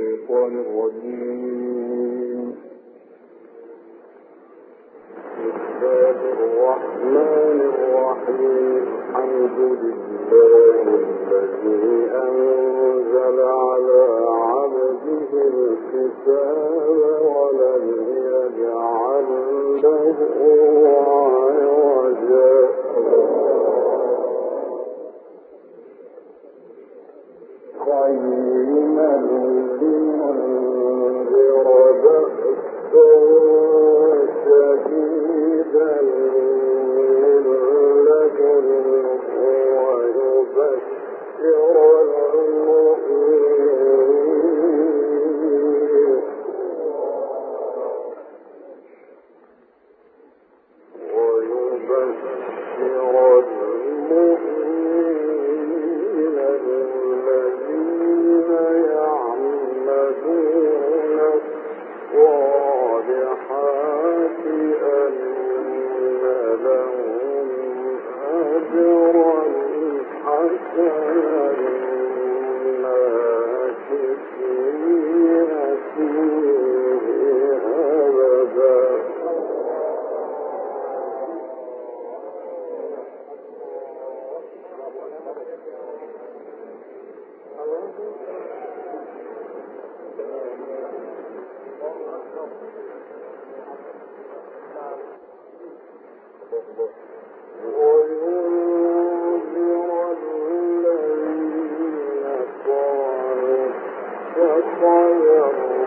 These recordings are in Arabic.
الشيطان الرجيم. بسم الرحمن الرحيم. الحمد لله الذي أنزل على عبده الكتاب ولم يجعل له قيما be تتذكرون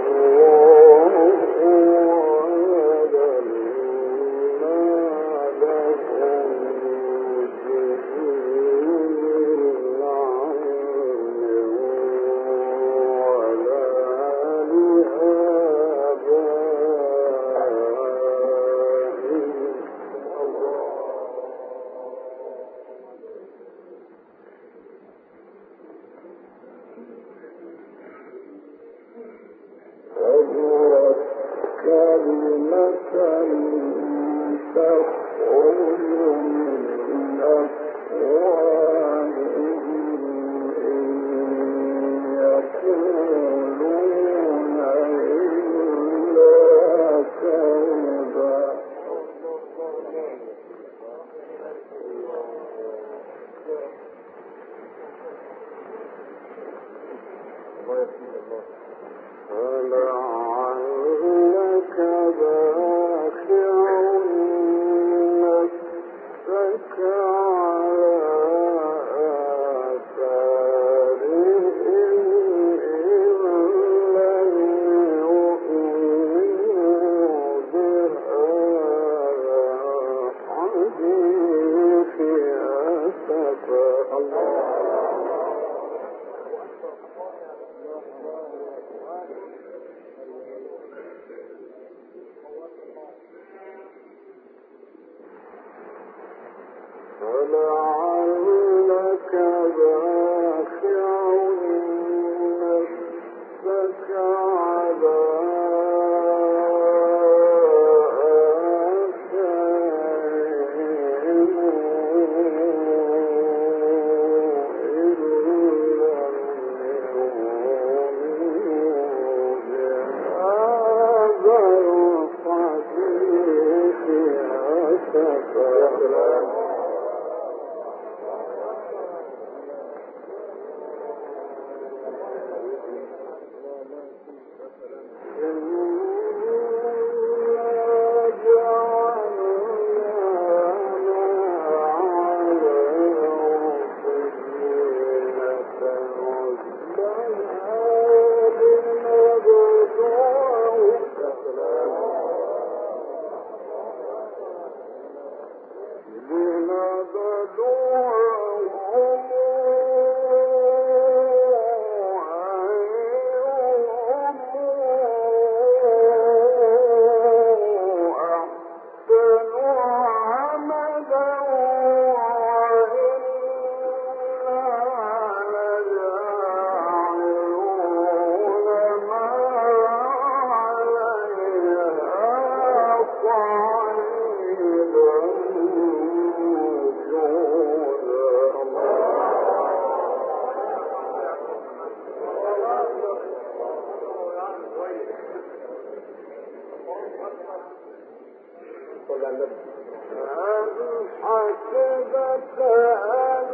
حسبت أن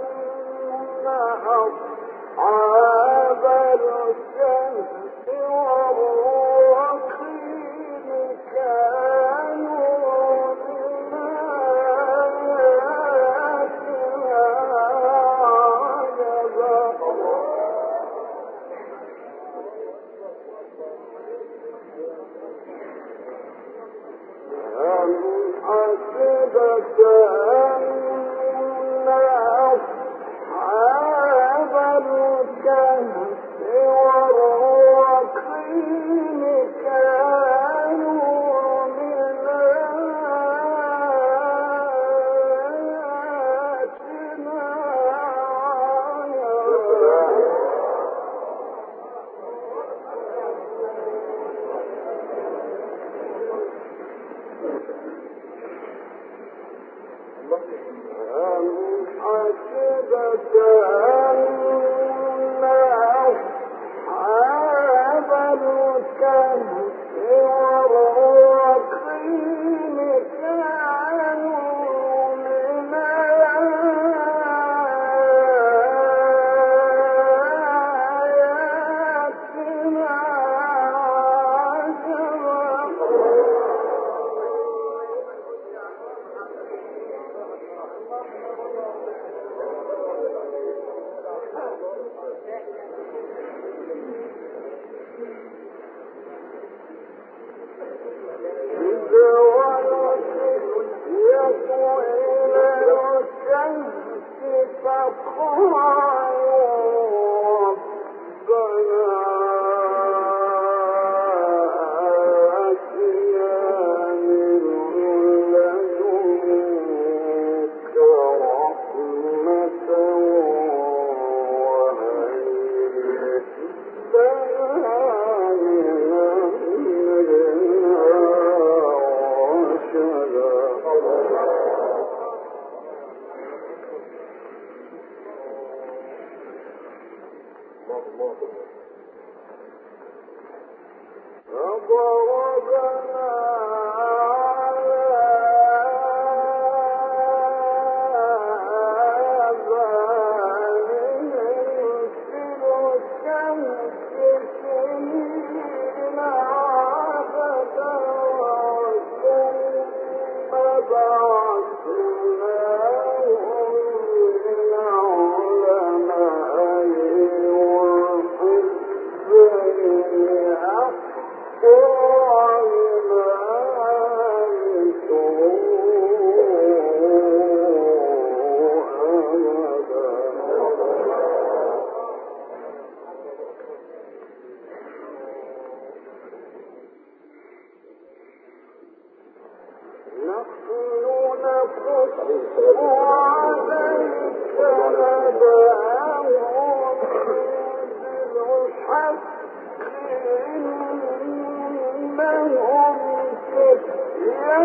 أصحاب الكهف Oh,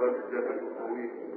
آه